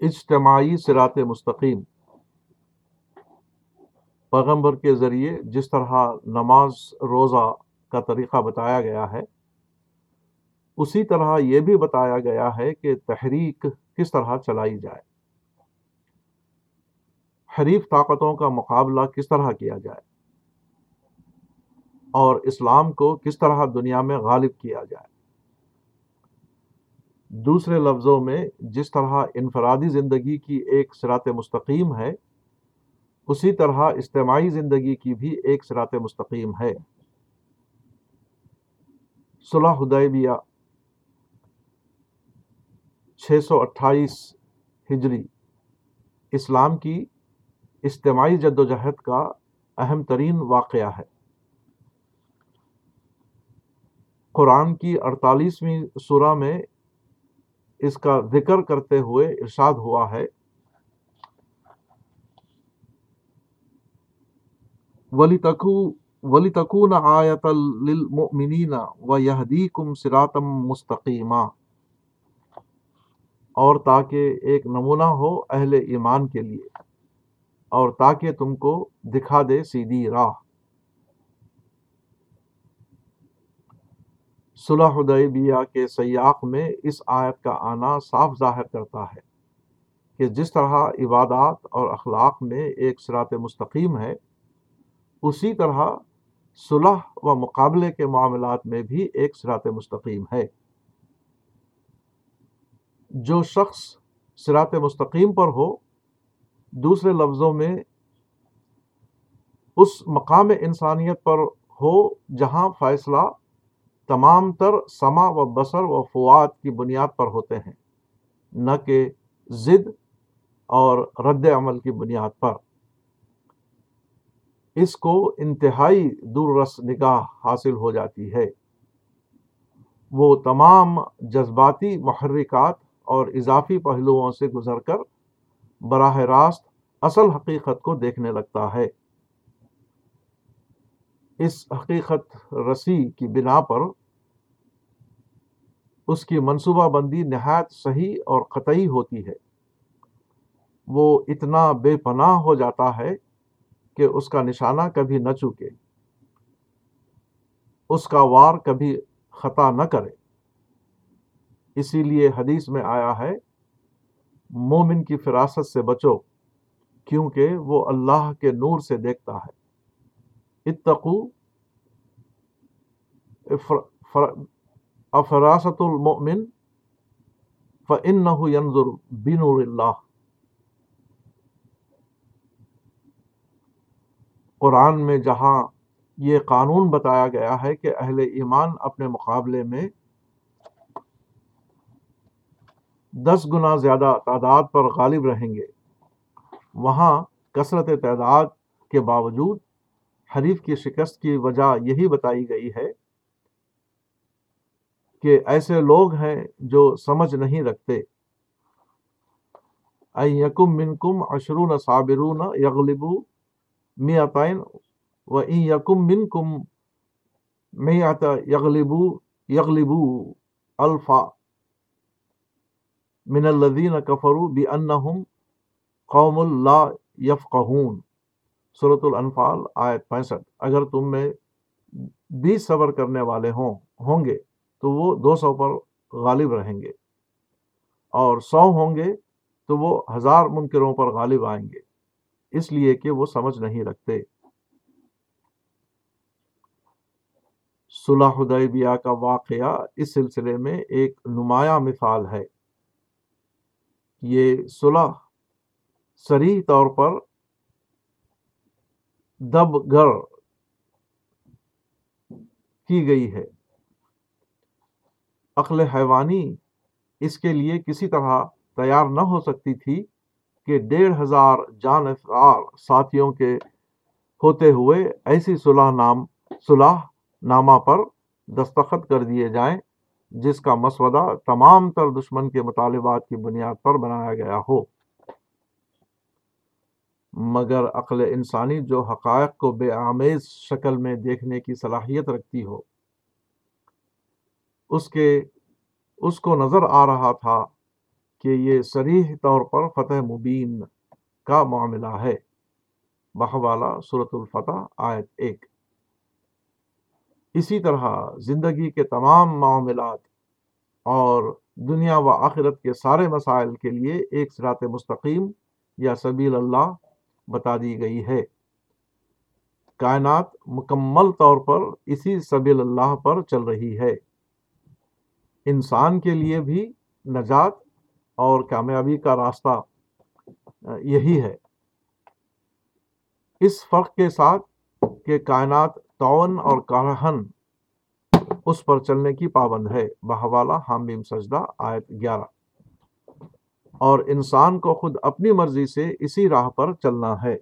اجتماعی صراط مستقیم۔ پیغمبر کے ذریعے جس طرح نماز روزہ کا طریقہ بتایا گیا ہے، اسی طرح یہ بھی بتایا گیا ہے کہ تحریک کس طرح چلائی جائے۔ حریف طاقتوں کا مقابلہ کس طرح کیا جائے اور اسلام کو کس طرح دنیا میں غالب کیا جائے۔ دوسرے لفظوں میں جس طرح انفرادی زندگی کی ایک سرات مستقیم ہے، اسی طرح اجتماعی زندگی کی بھی ایک سرات مستقیم ہے۔ صلح حدیبیہ، چھ سو اٹھائیس ہجری، اسلام کی اجتماعی جد و جہد کا اہم ترین واقعہ ہے۔ قرآن کی اڑتالیسویں سورہ میں اس کا ذکر کرتے ہوئے ارشاد ہوا ہے۔ ولی تکو ولی تکون آیت سراتم مستقیمہ اور تاکہ ایک نمونہ ہو اہل ایمان کے لیے، اور تاکہ تم کو دکھا دے سیدھی راہ۔ صلح حدیبیہ کے سیاق میں اس آیت کا آنا صاف ظاہر کرتا ہے کہ جس طرح عبادات اور اخلاق میں ایک سرات مستقیم ہے، اسی طرح صلح و مقابلے کے معاملات میں بھی ایک سرات مستقیم ہے۔ جو شخص سرات مستقیم پر ہو، دوسرے لفظوں میں اس مقام انسانیت پر ہو جہاں فیصلہ تمام تر سما و بسر و فواد کی بنیاد پر ہوتے ہیں، نہ کہ ضد اور رد عمل کی بنیاد پر۔ اس کو انتہائی دور رس نگاہ حاصل ہو جاتی ہے۔ وہ تمام جذباتی محرکات اور اضافی پہلوؤں سے گزر کر براہ راست اصل حقیقت کو دیکھنے لگتا ہے۔ اس حقیقت رسی کی بنا پر اس کی منصوبہ بندی نہایت صحیح اور قطعی ہوتی ہے۔ وہ اتنا بے پناہ ہو جاتا ہے کہ اس کا نشانہ کبھی نہ چوکے۔ اس کا وار کبھی خطا نہ کرے۔ اسی لیے حدیث میں آیا ہے، مومن کی فراست سے بچو، کیونکہ وہ اللہ کے نور سے دیکھتا ہے۔ اتقو افراست المؤمن فإنه ينظر بنور اللہ قرآن میں جہاں یہ قانون بتایا گیا ہے کہ اہل ایمان اپنے مقابلے میں دس گنا زیادہ تعداد پر غالب رہیں گے، وہاں کثرت تعداد کے باوجود حریف کی شکست کی وجہ یہی بتائی گئی ہے کہ ایسے لوگ ہیں جو سمجھ نہیں رکھتے۔ یکم من کم اشرون صابرون یغلبو میاتین و یکم من کم میات یغلبو یغلبو الفا من الذین کفرو بی انہم قوم اللہ یفقہون۔ صورت الانفال آیت پینسٹھ۔ اگر تم میں بیس صبر کرنے والے ہوں ہوں گے تو وہ دو سو پر غالب رہیں گے اور سو ہوں گے تو وہ ہزار منکروں پر غالب آئیں گے۔ اس لیے کہ وہ سمجھ نہیں رکھتے۔ صلح حدیبیہ کا واقعہ اس سلسلے میں ایک نمایاں مثال ہے۔ یہ صلح سریح طور پر دب گر کی گئی ہے۔ عقل حیوانی اس کے لیے کسی طرح تیار نہ ہو سکتی تھی کہ ڈیڑھ ہزار جانفار ساتھیوں کے ہوتے ہوئے ایسی صلح نام، صلح نامہ پر دستخط کر دیے جائیں، جس کا مسودہ تمام تر دشمن کے مطالبات کی بنیاد پر بنایا گیا ہو۔ مگر عقل انسانی جو حقائق کو بے آمیز شکل میں دیکھنے کی صلاحیت رکھتی ہو اس کے، اس کو نظر آ رہا تھا کہ یہ سریح طور پر فتح مبین کا معاملہ ہے۔ بحوالا صورت الفتح آیت ایک۔ اسی طرح زندگی کے تمام معاملات اور دنیا و آخرت کے سارے مسائل کے لیے ایک سرات مستقیم یا سبیل اللہ بتا دی گئی ہے۔ کائنات مکمل طور پر اسی سبیل اللہ پر چل رہی ہے۔ انسان کے لیے بھی نجات اور کامیابی کا راستہ یہی ہے۔ اس فرق کے ساتھ کہ کائنات تعاون اور کارہن اس پر چلنے کی پابند ہے۔ بحوالہ حامیم سجدہ، آیت گیارہ۔ اور انسان کو خود اپنی مرضی سے اسی راہ پر چلنا ہے۔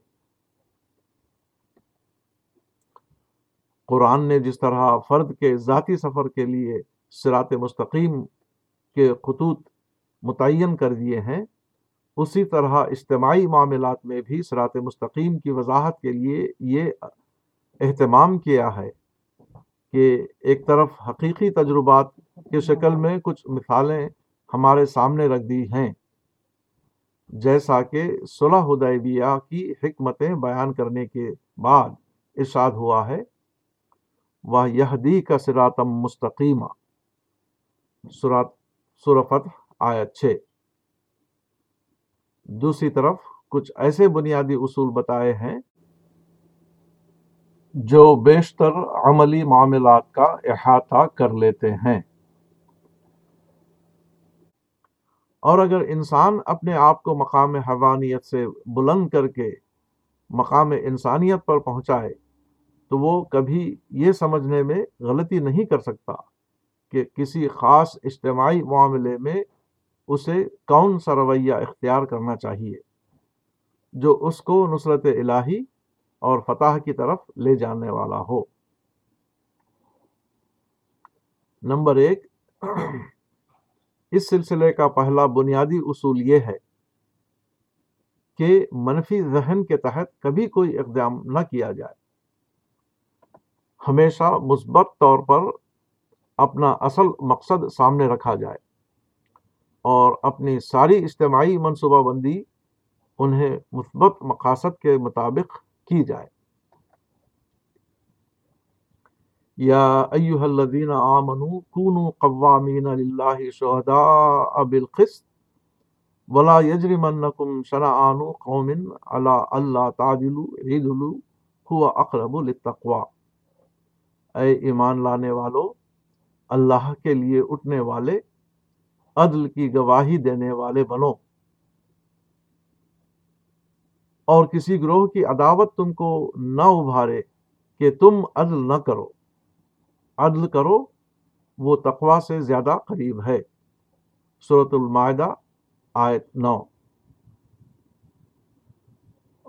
قرآن نے جس طرح فرد کے ذاتی سفر کے لیے سرات مستقیم کے خطوط متعین کر دیے ہیں، اسی طرح اجتماعی معاملات میں بھی سرات مستقیم کی وضاحت کے لیے یہ اہتمام کیا ہے کہ ایک طرف حقیقی تجربات کے شکل میں کچھ مثالیں ہمارے سامنے رکھ دی ہیں، جیسا کہ صلح حدیبیہ کی حکمتیں بیان کرنے کے بعد ارشاد ہوا ہے وہ یہدی کا سراتم مستقیمہ سرفت آیت چھ۔ دوسری طرف کچھ ایسے بنیادی اصول بتائے ہیں جو بیشتر عملی معاملات کا احاطہ کر لیتے ہیں۔ اور اگر انسان اپنے آپ کو مقام حوانیت سے بلند کر کے مقام انسانیت پر پہنچائے تو وہ کبھی یہ سمجھنے میں غلطی نہیں کر سکتا۔ کہ کسی خاص اجتماعی معاملے میں اسے کون سا رویہ اختیار کرنا چاہیے، جو اس کو نصرت الہی اور فتح کی طرف لے جانے والا ہو۔ نمبر ایک، اس سلسلے کا پہلا بنیادی اصول یہ ہے کہ منفی ذہن کے تحت کبھی کوئی اقدام نہ کیا جائے۔ ہمیشہ مثبت طور پر اپنا اصل مقصد سامنے رکھا جائے اور اپنی ساری اجتماعی منصوبہ بندی انہیں مثبت مقاصد کے مطابق کی جائے۔ یا ایوہ الذین آمنوا کونوا قوامین للہ شہداء بالقسط ولا یجرمنکم شنعان قوم علی اللہ تعدلوا عدلوا ہوا اقرب للتقوى اے ایمان لانے والو اللہ کے لیے اٹھنے والے، عدل کی گواہی دینے والے بنو۔ اور کسی گروہ کی عداوت تم کو نہ ابھارے کہ تم عدل نہ کرو۔ عدل کرو، وہ تقوا سے زیادہ قریب ہے۔ صورت المائدہ، آیت نو۔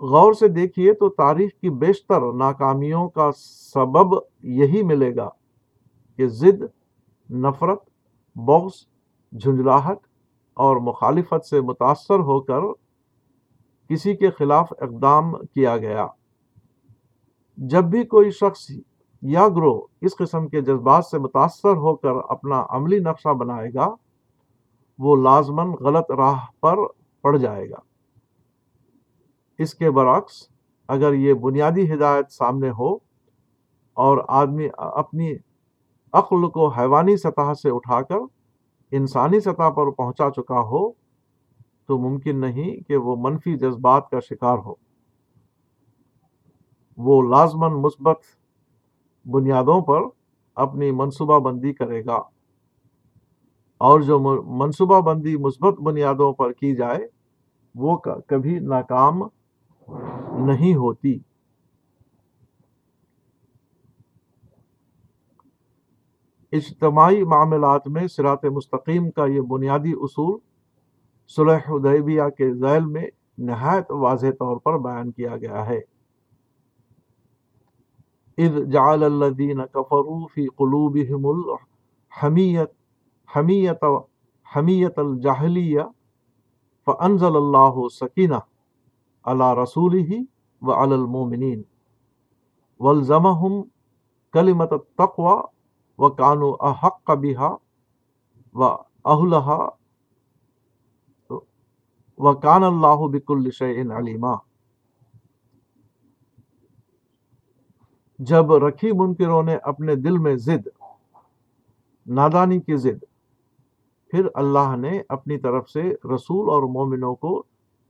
غور سے دیکھیے تو تاریخ کی بیشتر ناکامیوں کا سبب یہی ملے گا کہ ضد نفرت، بغض، جھنجھلاہٹ اور مخالفت سے متاثر ہو کر کسی کے خلاف اقدام کیا گیا۔ جب بھی کوئی شخص یا گروہ اس قسم کے جذبات سے متاثر ہو کر اپنا عملی نقشہ بنائے گا، وہ لازمن غلط راہ پر پڑ جائے گا۔ اس کے برعکس، اگر یہ بنیادی ہدایت سامنے ہو اور آدمی اپنی عقل کو حیوانی سطح سے اٹھا کر انسانی سطح پر پہنچا چکا ہو تو ممکن نہیں کہ وہ منفی جذبات کا شکار ہو۔ وہ لازمن مثبت بنیادوں پر اپنی منصوبہ بندی کرے گا۔ اور جو منصوبہ بندی مثبت بنیادوں پر کی جائے وہ کبھی ناکام نہیں ہوتی۔ اجتماعی معاملات میں سرات مستقیم کا یہ بنیادی اصول صلح حدیبیہ کے ذیل میں نہایت واضح طور پر بیان کیا گیا ہے۔ اذ جعل الذین کفروا فی قلوبهم الحمیت حمیت حمیت الجاہلیہ فانزل اللہ سکینہ علی رسولہ وعلی المومنین والزمہم کلمت التقوى وکانوا احق بها واہلها و کان اللہ بک الشعین علیمہ جب رکھی منکروں نے اپنے دل میں ضد، نادانی کی ضد، پھر اللہ نے اپنی طرف سے رسول اور مومنوں کو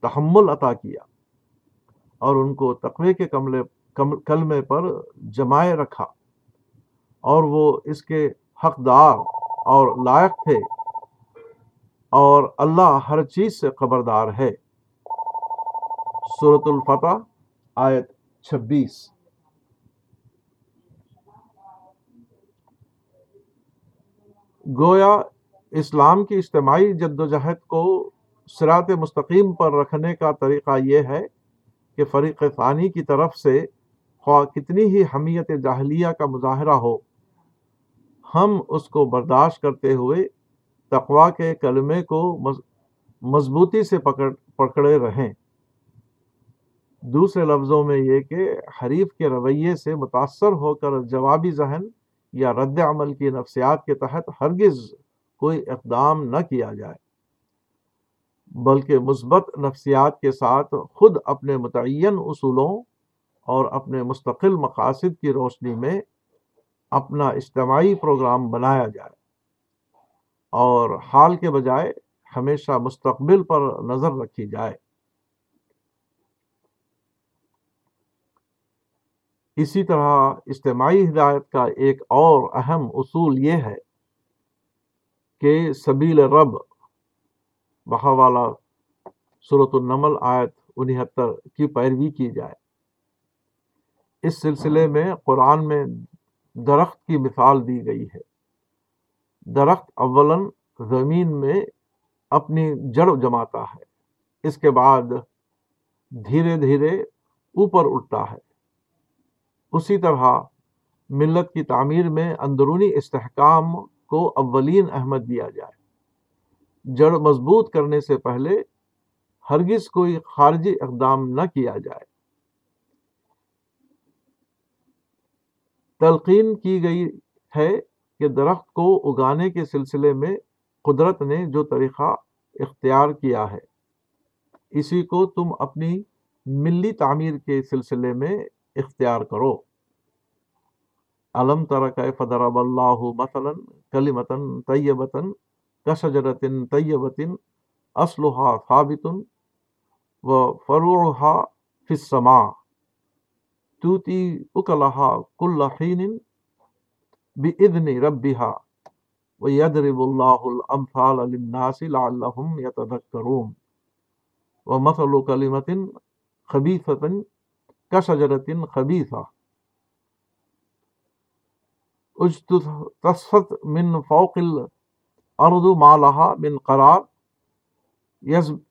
تحمل عطا کیا اور ان کو تقوی کے کملے کلمے پر جمائے رکھا۔ اور وہ اس کے حقدار اور لائق تھے اور اللہ ہر چیز سے خبردار ہے۔ صورت الفتح، آیت چھبیس۔ گویا اسلام کی اجتماعی جد و جہد کو سرات مستقیم پر رکھنے کا طریقہ یہ ہے کہ فریق ثانی کی طرف سے خواہ کتنی ہی حمیت جاہلیہ کا مظاہرہ ہو ہم اس کو برداشت کرتے ہوئے تقوا کے کلمے کو مضبوطی سے پکڑ، پکڑے رہیں۔ دوسرے لفظوں میں یہ کہ حریف کے رویے سے متاثر ہو کر جوابی ذہن یا رد عمل کی نفسیات کے تحت ہرگز کوئی اقدام نہ کیا جائے۔ بلکہ مثبت نفسیات کے ساتھ خود اپنے متعین اصولوں اور اپنے مستقل مقاصد کی روشنی میں اپنا اجتماعی پروگرام بنایا جائے۔ اور حال کے بجائے ہمیشہ مستقبل پر نظر رکھی جائے۔ اسی طرح اجتماعی ہدایت کا ایک اور اہم اصول یہ ہے کہ سبیل رب بہا والا صورت النمل آیت انہتر کی پیروی کی جائے۔ اس سلسلے میں قرآن میں درخت کی مثال دی گئی ہے۔ درخت اولن زمین میں اپنی جڑ جماتا ہے۔ اس کے بعد دھیرے دھیرے اوپر اٹھتا ہے۔ اسی طرح ملت کی تعمیر میں اندرونی استحکام کو اولین احمد دیا جائے۔ جڑ مضبوط کرنے سے پہلے ہرگز کوئی خارجی اقدام نہ کیا جائے۔ تلقین کی گئی ہے کہ درخت کو اگانے کے سلسلے میں قدرت نے جو طریقہ اختیار کیا ہے، اسی کو تم اپنی ملی تعمیر کے سلسلے میں اختیار کرو۔ علم ترک فضرب اللہ مثلا کلمتن طیبتن کشجرت طیبت اسلحہ ثابت و فروعها فی السماء۔ توتی اکلہا کل حین بإذن ربها ويضرب الله الأمثال للناس لعلهم يتذكرون ومثل كلمة خبيثة كشجرة خبيثة اجتصت من فوق الارض ما لها من قرار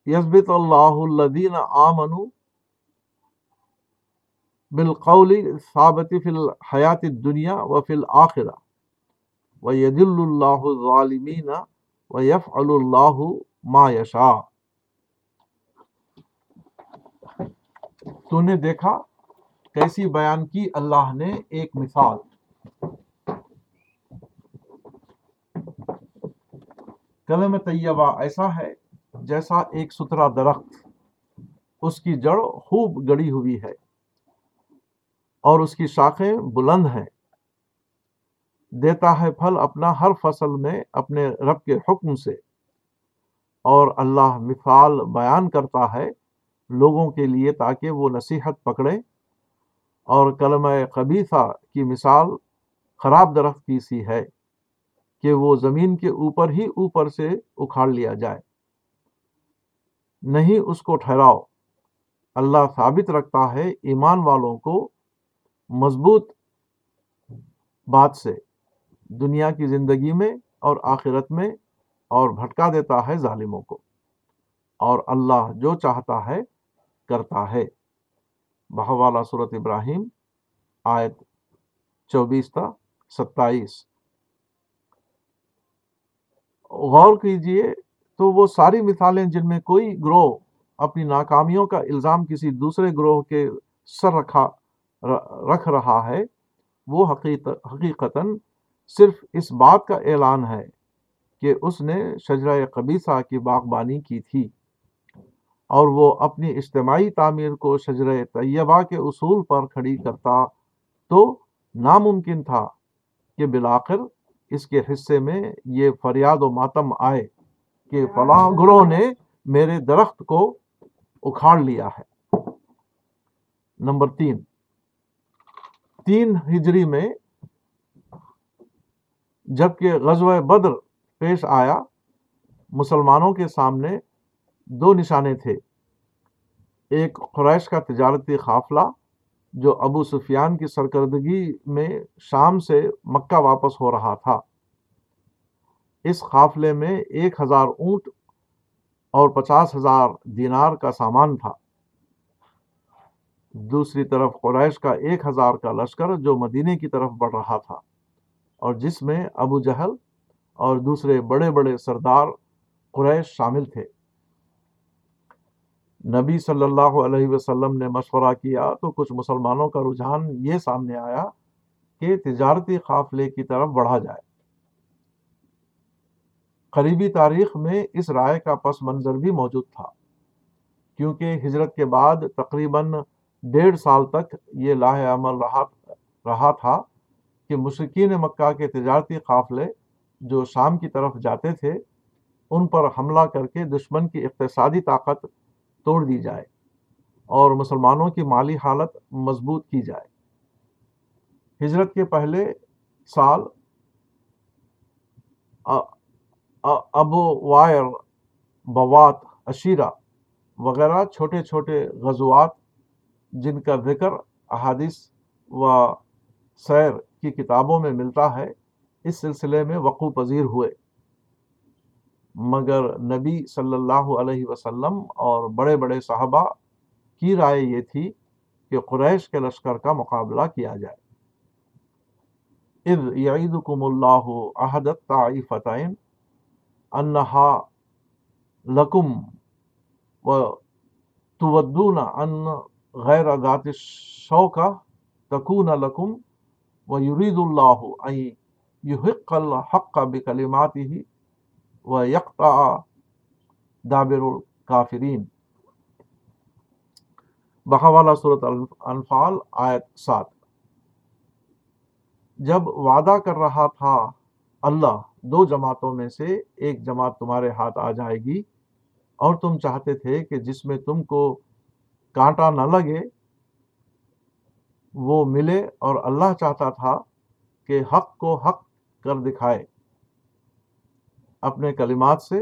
يثبت الله الذين آمنوا بالقول ثابت فی الحیات الدنیا و فی الآخرہ و ید اللہ ظالمین و یف اللہ ما یشا تو نے دیکھا کیسی بیان کی اللہ نے ایک مثال. کلم طیبہ ایسا ہے جیسا ایک ستھرا درخت، اس کی جڑ خوب گڑی ہوئی ہے۔ اور اس کی شاخیں بلند ہیں۔ دیتا ہے پھل اپنا ہر فصل میں اپنے رب کے حکم سے۔ اور اللہ مثال بیان کرتا ہے لوگوں کے لیے تاکہ وہ نصیحت پکڑے اور کلمہ قبیصہ کی مثال خراب درخت کی سی ہے کہ وہ زمین کے اوپر ہی اوپر سے اکھاڑ لیا جائے۔ نہیں اس کو ٹھہراؤ۔ اللہ ثابت رکھتا ہے ایمان والوں کو مضبوط بات سے دنیا کی زندگی میں اور آخرت میں اور بھٹکا دیتا ہے ظالموں کو اور اللہ جو چاہتا ہے کرتا ہے۔ بہوالا صورت ابراہیم آیت چوبیس تا ستائیس۔ غور کیجیے تو وہ ساری مثالیں جن میں کوئی گروہ اپنی ناکامیوں کا الزام کسی دوسرے گروہ کے سر رکھا رکھ رہا ہے، وہ حقیقتاً صرف اس بات کا اعلان ہے کہ اس نے شجرہ قبیصہ کی باغبانی کی تھی اور وہ اپنی اجتماعی تعمیر کو شجر طیبہ کے اصول پر کھڑی کرتا تو ناممکن تھا کہ بالآخر اس کے حصے میں یہ فریاد و ماتم آئے کہ فلاں گروہ نے میرے درخت کو اکھاڑ لیا ہے۔ نمبر تین تین ہجری میں جبکہ غزوہ بدر پیش آیا، مسلمانوں کے سامنے دو نشانے تھے۔ ایک قریش کا تجارتی قافلہ، جو ابو سفیان کی سرکردگی میں شام سے مکہ واپس ہو رہا تھا۔ اس قافلے میں ایک ہزار اونٹ اور پچاس ہزار دینار کا سامان تھا۔ دوسری طرف قریش کا ایک ہزار کا لشکر جو مدینے کی طرف بڑھ رہا تھا، اور جس میں ابو جہل اور دوسرے بڑے بڑے سردار قریش شامل تھے۔ نبی صلی اللہ علیہ وسلم نے مشورہ کیا تو کچھ مسلمانوں کا رجحان یہ سامنے آیا کہ تجارتی قافلے کی طرف بڑھا جائے۔ قریبی تاریخ میں اس رائے کا پس منظر بھی موجود تھا، کیونکہ ہجرت کے بعد تقریباً ڈیڑھ سال تک یہ لاہ عمل رہا رہا تھا کہ مشرقین مکہ کے تجارتی قافلے جو شام کی طرف جاتے تھے، ان پر حملہ کر کے دشمن کی اقتصادی طاقت توڑ دی جائے اور مسلمانوں کی مالی حالت مضبوط کی جائے۔ ہجرت کے پہلے سال ابو وائر، بوات اشیرہ وغیرہ چھوٹے چھوٹے غزوات جن کا ذکر احادیث و سیر کی کتابوں میں ملتا ہے، اس سلسلے میں وقوع پذیر ہوئے۔ مگر نبی صلی اللہ علیہ وسلم اور بڑے بڑے صحابہ کی رائے یہ تھی کہ قریش کے لشکر کا مقابلہ کیا جائے۔ اذ یعیدکم اللہ احدت طائفتین انہا لکم و تودون ان غیر ذات شوکہ تکون لکم و یرید اللہ ان یحق الحق بکلماته و یکتا دابر الکافرین۔ بحوالہ صورت انفال آیت سات۔ جب وعدہ کر رہا تھا اللہ، دو جماعتوں میں سے ایک جماعت تمہارے ہاتھ آ جائے گی اور تم چاہتے تھے کہ جس میں تم کو کانٹا نہ لگے، وہ ملے اور اللہ چاہتا تھا کہ حق کو حق کر دکھائے اپنے کلمات سے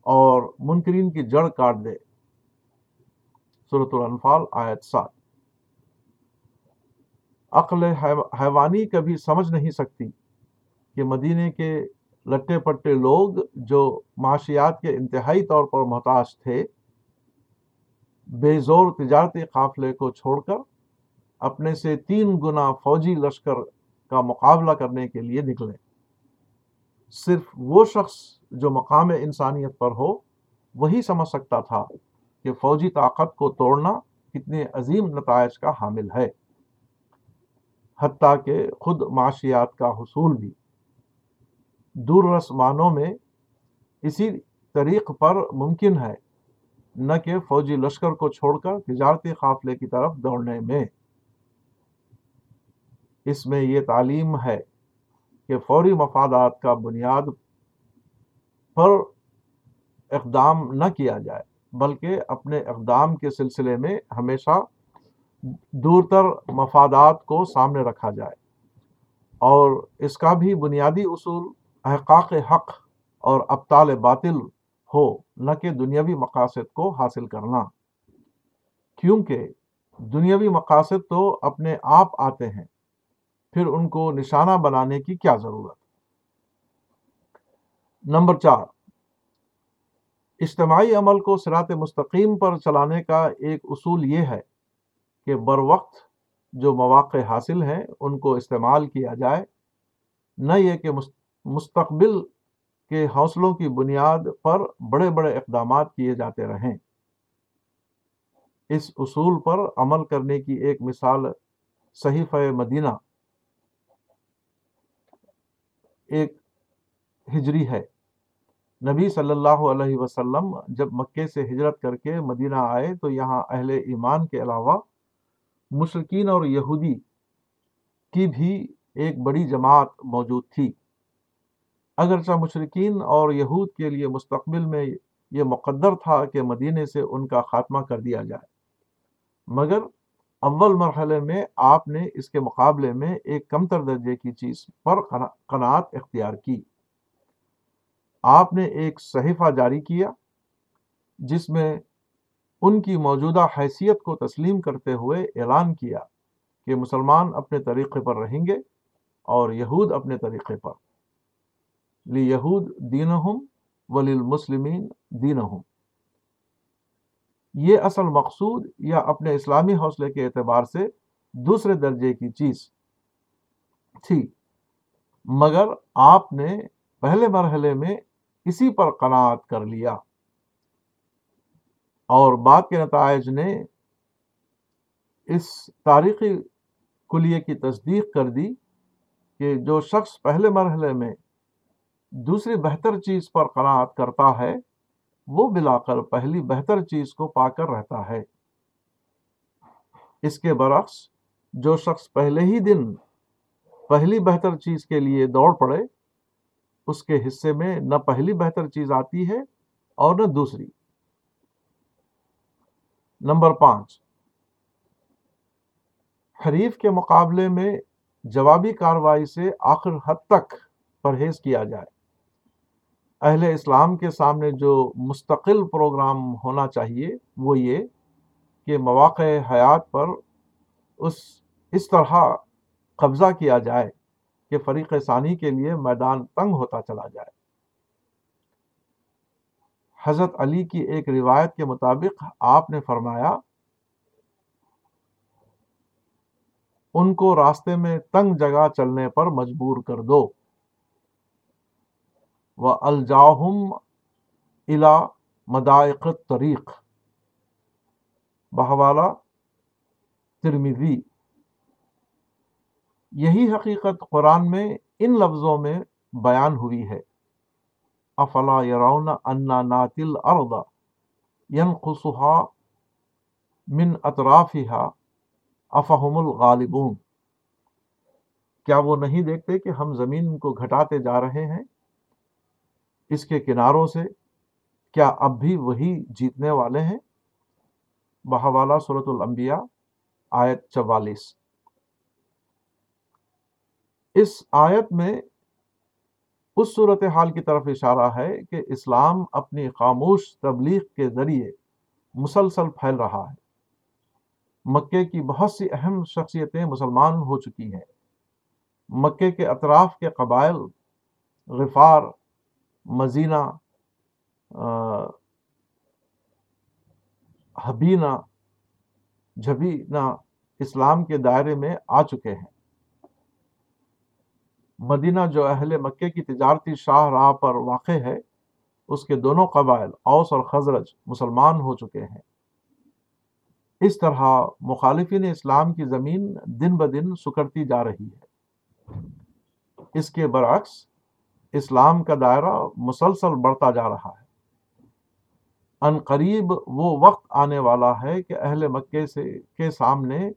اور منکرین کی جڑ کاٹ دے۔ صورت الانفال آیت سات۔ عقل حیوانی کبھی سمجھ نہیں سکتی کہ مدینے کے لٹے پٹے لوگ جو معاشیات کے انتہائی طور پر محتاج تھے بے زور تجارتی قافلے کو چھوڑ کر اپنے سے تین گنا فوجی لشکر کا مقابلہ کرنے کے لیے نکلے۔ صرف وہ شخص جو مقام انسانیت پر ہو، وہی سمجھ سکتا تھا کہ فوجی طاقت کو توڑنا کتنے عظیم نتائج کا حامل ہے۔ حتیٰ کہ خود معاشیات کا حصول بھی۔ دور رسمانوں میں اسی طریق پر ممکن ہے نہ کہ فوجی لشکر کو چھوڑ کر تجارتی قافلے کی طرف دوڑنے میں۔ اس میں یہ تعلیم ہے کہ فوری مفادات کا بنیاد پر اقدام نہ کیا جائے، بلکہ اپنے اقدام کے سلسلے میں ہمیشہ دور تر مفادات کو سامنے رکھا جائے۔ اور اس کا بھی بنیادی اصول احقاق حق اور ابطال باطل ہو، نہ کہ دنیاوی مقاصد کو حاصل کرنا۔ کیونکہ دنیاوی مقاصد تو اپنے آپ آتے ہیں، پھر ان کو نشانہ بنانے کی کیا ضرورت؟ نمبر چار، اجتماعی عمل کو سرات مستقیم پر چلانے کا ایک اصول یہ ہے کہ بر وقت جو مواقع حاصل ہیں، ان کو استعمال کیا جائے۔ نہ یہ کہ مستقبل کے حوصلوں کی بنیاد پر بڑے بڑے اقدامات کیے جاتے رہیں۔ اس اصول پر عمل کرنے کی ایک مثال صحیفہ مدینہ، ایک ہجری ہے۔ نبی صلی اللہ علیہ وسلم جب مکے سے ہجرت کر کے مدینہ آئے تو یہاں اہل ایمان کے علاوہ مشرقین اور یہودی کی بھی ایک بڑی جماعت موجود تھی۔ اگرچہ مشرقین اور یہود کے لیے مستقبل میں یہ مقدر تھا کہ مدینے سے ان کا خاتمہ کر دیا جائے۔ مگر اول مرحلے میں آپ نے اس کے مقابلے میں ایک کمتر درجے کی چیز پر قناعت اختیار کی۔ آپ نے ایک صحیفہ جاری کیا جس میں ان کی موجودہ حیثیت کو تسلیم کرتے ہوئے اعلان کیا کہ مسلمان اپنے طریقے پر رہیں گے اور یہود اپنے طریقے پر۔ لی یہود دین ہوں ولیل یہ اصل مقصود یا اپنے اسلامی حوصلے کے اعتبار سے دوسرے درجے کی چیز تھی۔ مگر آپ نے پہلے مرحلے میں اسی پر قناعت کر لیا۔ اور بات کے نتائج نے اس تاریخی کلیے کی تصدیق کر دی کہ جو شخص پہلے مرحلے میں دوسری بہتر چیز پر قناعت کرتا ہے، وہ بلا کر پہلی بہتر چیز کو پا کر رہتا ہے۔ اس کے برعکس، جو شخص پہلے ہی دن پہلی بہتر چیز کے لیے دوڑ پڑے، اس کے حصے میں نہ پہلی بہتر چیز آتی ہے اور نہ دوسری۔ نمبر پانچ۔ حریف کے مقابلے میں جوابی کاروائی سے آخر حد تک پرہیز کیا جائے۔ اہل اسلام کے سامنے جو مستقل پروگرام ہونا چاہیے، وہ یہ کہ مواقع حیات پر اس اس طرح قبضہ کیا جائے کہ فریق ثانی کے لیے میدان تنگ ہوتا چلا جائے۔ حضرت علی کی ایک روایت کے مطابق آپ نے فرمایا، ان کو راستے میں تنگ جگہ چلنے پر مجبور کر دو۔ وہ الجاہم الا مدائق طریق بہوالا ترمیزی یہی حقیقت قرآن میں ان لفظوں میں بیان ہوئی ہے۔ افلا یرون انا ناتل اردا ینقصها من اطرافها افہم الغالبون۔ کیا وہ نہیں دیکھتے کہ ہم زمین کو گھٹاتے جا رہے ہیں؟ اس کے کناروں سے کیا اب بھی وہی جیتنے والے ہیں؟ بہوالا صورت الانبیاء، آیت چوالیس۔ اس آیت میں اس صورت حال کی طرف اشارہ ہے کہ اسلام اپنی خاموش تبلیغ کے ذریعے مسلسل پھیل رہا ہے۔ مکے کی بہت سی اہم شخصیتیں مسلمان ہو چکی ہیں۔ مکے کے اطراف کے قبائل غفار مزینہ حبینہ جھبینہ اسلام کے دائرے میں آ چکے ہیں۔ مدینہ جو اہل مکے کی تجارتی شاہ راہ پر واقع ہے، اس کے دونوں قبائل، اوس اور خزرج، مسلمان ہو چکے ہیں۔ اس طرح مخالفین اسلام کی زمین دن بدن سکڑتی جا رہی ہے۔ اس کے برعکس اسلام کا دائرہ مسلسل بڑھتا جا رہا ہے۔ ان قریب وہ وقت آنے والا ہے کہ اہل مکے سے کے سامنے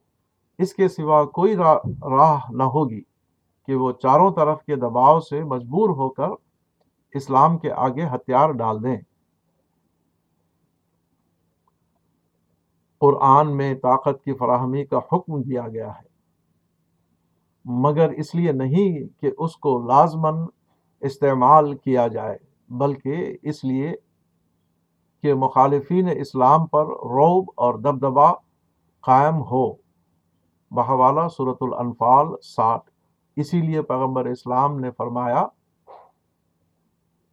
اس کے سوا کوئی راہ نہ ہوگی کہ وہ چاروں طرف کے دباؤ سے مجبور ہو کر اسلام کے آگے ہتھیار ڈال دیں۔ قرآن میں طاقت کی فراہمی کا حکم دیا گیا ہے۔ مگر اس لیے نہیں کہ اس کو لازمن استعمال کیا جائے، بلکہ اس لیے کہ مخالفین اسلام پر روب اور دبدبا قائم ہو۔ بہوالا صورت الانفال ساٹھ۔ اسی لیے پیغمبر اسلام نے فرمایا،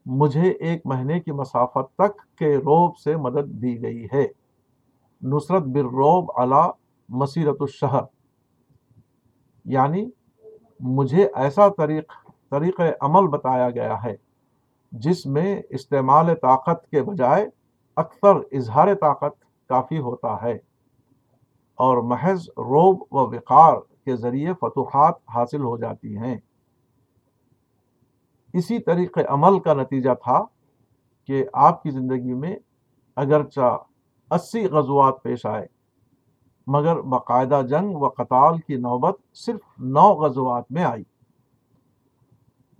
مجھے ایک مہینے کی مسافت تک کے روب سے مدد دی گئی ہے۔ نصرت بر روب علا مسیرت الشہر۔ یعنی مجھے ایسا طریق طریق عمل بتایا گیا ہے، جس میں استعمال طاقت کے بجائے اکثر اظہار طاقت کافی ہوتا ہے اور محض روب و وقار کے ذریعے فتوحات حاصل ہو جاتی ہیں۔ اسی طریقے عمل کا نتیجہ تھا کہ آپ کی زندگی میں اگرچہ اسی غزوات پیش آئے، مگر باقاعدہ جنگ و قتال کی نوبت صرف نو غزوات میں آئی۔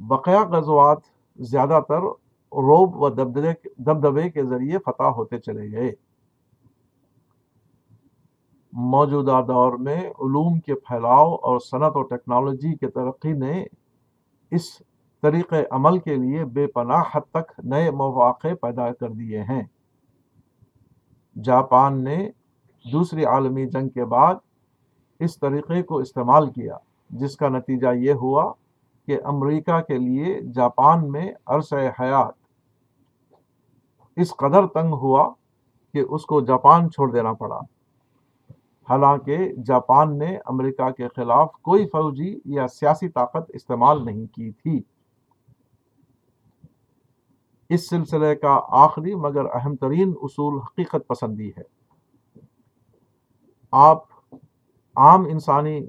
بقیہ غزوات زیادہ تر روب و دبدبے کے ذریعے فتح ہوتے چلے گئے۔ موجودہ دور میں علوم کے پھیلاؤ اور صنعت و ٹیکنالوجی کے ترقی نے اس طریق عمل کے لیے بے پناہ حد تک نئے مواقع پیدا کر دیے ہیں۔ جاپان نے دوسری عالمی جنگ کے بعد اس طریقے کو استعمال کیا، جس کا نتیجہ یہ ہوا کہ امریکہ کے لیے جاپان میں عرصہ حیات اس قدر تنگ ہوا کہ اس کو جاپان چھوڑ دینا پڑا۔ حالانکہ جاپان نے امریکہ کے خلاف کوئی فوجی یا سیاسی طاقت استعمال نہیں کی تھی۔ اس سلسلے کا آخری مگر اہم ترین اصول حقیقت پسندی ہے۔ آپ عام انسانی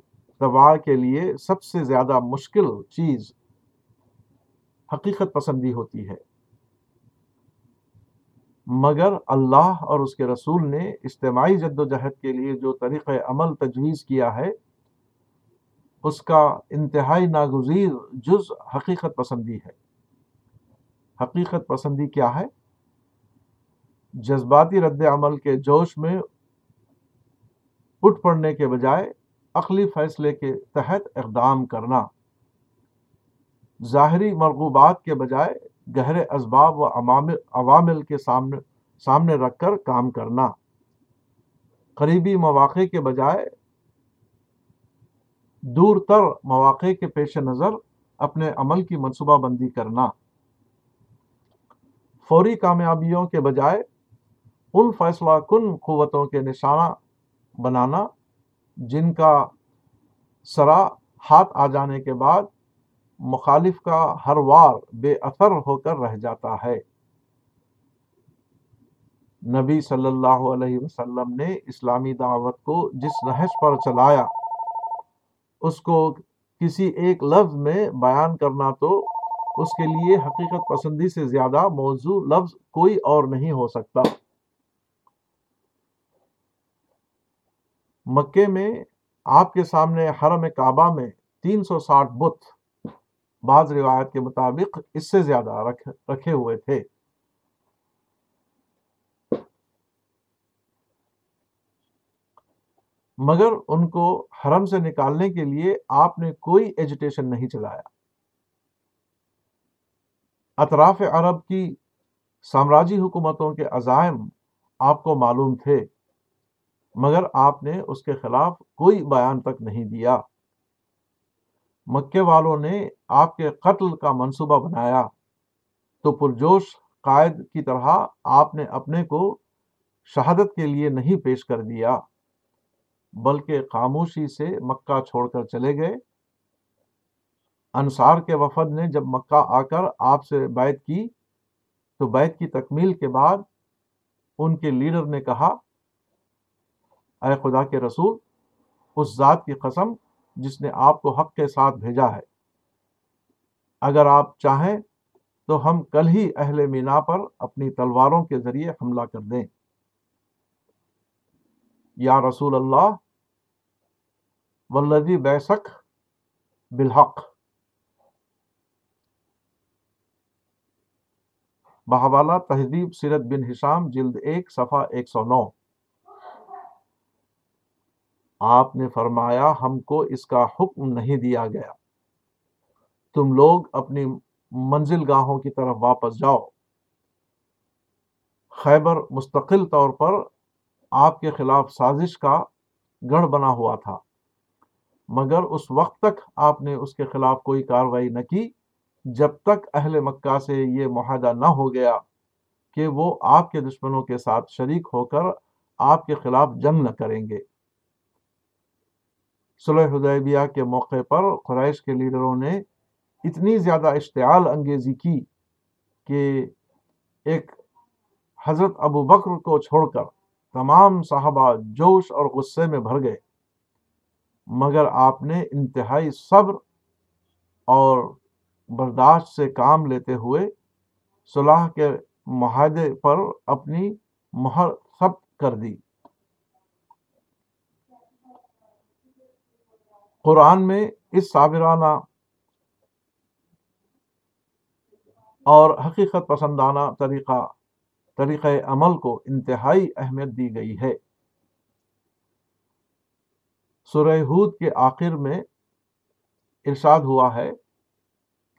دباؤ کے لیے سب سے زیادہ مشکل چیز حقیقت پسندی ہوتی ہے۔ مگر اللہ اور اس کے رسول نے اجتماعی جد و جہد کے لیے جو طریقہ عمل تجویز کیا ہے، اس کا انتہائی ناگزیر جز حقیقت پسندی ہے۔ حقیقت پسندی کیا ہے؟ جذباتی رد عمل کے جوش میں اٹھ پڑنے کے بجائے عقلی فیصلے کے تحت اقدام کرنا۔ ظاہری مرغوبات کے بجائے گہرے اسباب و عوامل کے سامنے سامنے رکھ کر کام کرنا۔ قریبی مواقع کے بجائے دور تر مواقع کے پیش نظر اپنے عمل کی منصوبہ بندی کرنا۔ فوری کامیابیوں کے بجائے ان فیصلہ کن قوتوں کے نشانہ بنانا۔ جن کا سرا ہاتھ آ جانے کے بعد مخالف کا ہر وار بے اثر ہو کر رہ جاتا ہے۔ نبی صلی اللہ علیہ وسلم نے اسلامی دعوت کو جس نحش پر چلایا، اس کو کسی ایک لفظ میں بیان کرنا تو اس کے لیے حقیقت پسندی سے زیادہ موضوع لفظ کوئی اور نہیں ہو سکتا۔ مکے میں آپ کے سامنے حرم کعبہ میں تین سو ساٹھ بت، بعض روایت کے مطابق اس سے زیادہ رکھے ہوئے تھے۔ مگر ان کو حرم سے نکالنے کے لیے آپ نے کوئی ایجوٹیشن نہیں چلایا۔ اطراف عرب کی سامراجی حکومتوں کے عزائم آپ کو معلوم تھے۔ مگر آپ نے اس کے خلاف کوئی بیان تک نہیں دیا۔ مکے والوں نے آپ کے قتل کا منصوبہ بنایا۔ تو پرجوش قائد کی طرح آپ نے اپنے کو شہادت کے لیے نہیں پیش کر دیا، بلکہ خاموشی سے مکہ چھوڑ کر چلے گئے۔ انصار کے وفد نے جب مکہ آ کر آپ سے بیعت کی، تو بیعت کی تکمیل کے بعد ان کے لیڈر نے کہا اے خدا کے رسول، اس ذات کی قسم جس نے آپ کو حق کے ساتھ بھیجا ہے۔ اگر آپ چاہیں تو ہم کل ہی اہل مینا پر اپنی تلواروں کے ذریعے حملہ کر دیں۔ یا رسول اللہ ولدی بیسک بالحق۔ بحوالہ تہذیب سیرت بن حشام، جلد ایک، صفحہ ایک سو نو۔ آپ نے فرمایا ہم کو اس کا حکم نہیں دیا گیا۔ تم لوگ اپنی منزل گاہوں کی طرف واپس جاؤ۔ خیبر مستقل طور پر آپ کے خلاف سازش کا گڑھ بنا ہوا تھا۔ مگر اس وقت تک آپ نے اس کے خلاف کوئی کاروائی نہ کی، جب تک اہل مکہ سے یہ معاہدہ نہ ہو گیا کہ وہ آپ کے دشمنوں کے ساتھ شریک ہو کر آپ کے خلاف جنگ نہ کریں گے۔ صلح حدیبیہ کے موقع پر قریش کے لیڈروں نے اتنی زیادہ اشتعال انگیزی کی کہ ایک حضرت ابو بکر کو چھوڑ کر تمام صحابہ جوش اور غصے میں بھر گئے۔ مگر آپ نے انتہائی صبر اور برداشت سے کام لیتے ہوئے صلاح کے معاہدے پر اپنی مہر ثبت کر دی۔ قرآن میں اس صابرانہ اور حقیقت پسندانہ طریقہ طریقہ عمل کو انتہائی اہمیت دی گئی ہے۔ سورہ ہود کے آخر میں ارشاد ہوا ہے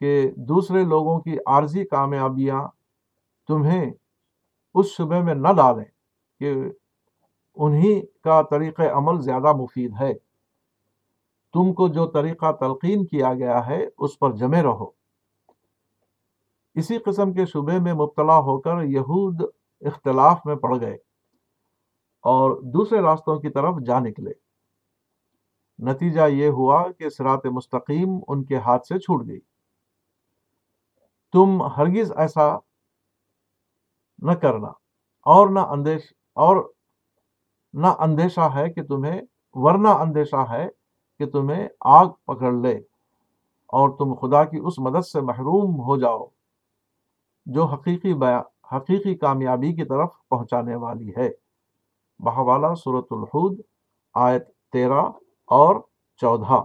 کہ دوسرے لوگوں کی عارضی کامیابیاں تمہیں اس شبے میں نہ ڈالیں کہ انہی کا طریقہ عمل زیادہ مفید ہے۔ تم کو جو طریقہ تلقین کیا گیا ہے، اس پر جمے رہو۔ اسی قسم کے شبے میں مبتلا ہو کر یہود اختلاف میں پڑ گئے اور دوسرے راستوں کی طرف جا نکلے۔ نتیجہ یہ ہوا کہ سرات مستقیم ان کے ہاتھ سے چھوٹ گئی۔ تم ہرگز ایسا نہ کرنا اور نہ اندیش، اور نہ اندیشہ ہے کہ تمہیں، ورنہ اندیشہ ہے کہ تمہیں آگ پکڑ لے اور تم خدا کی اس مدد سے محروم ہو جاؤ، جو حقیقی حقیقی کامیابی کی طرف پہنچانے والی ہے۔ بہوالا صورت الحود، آیت تیرہ اور چودہ۔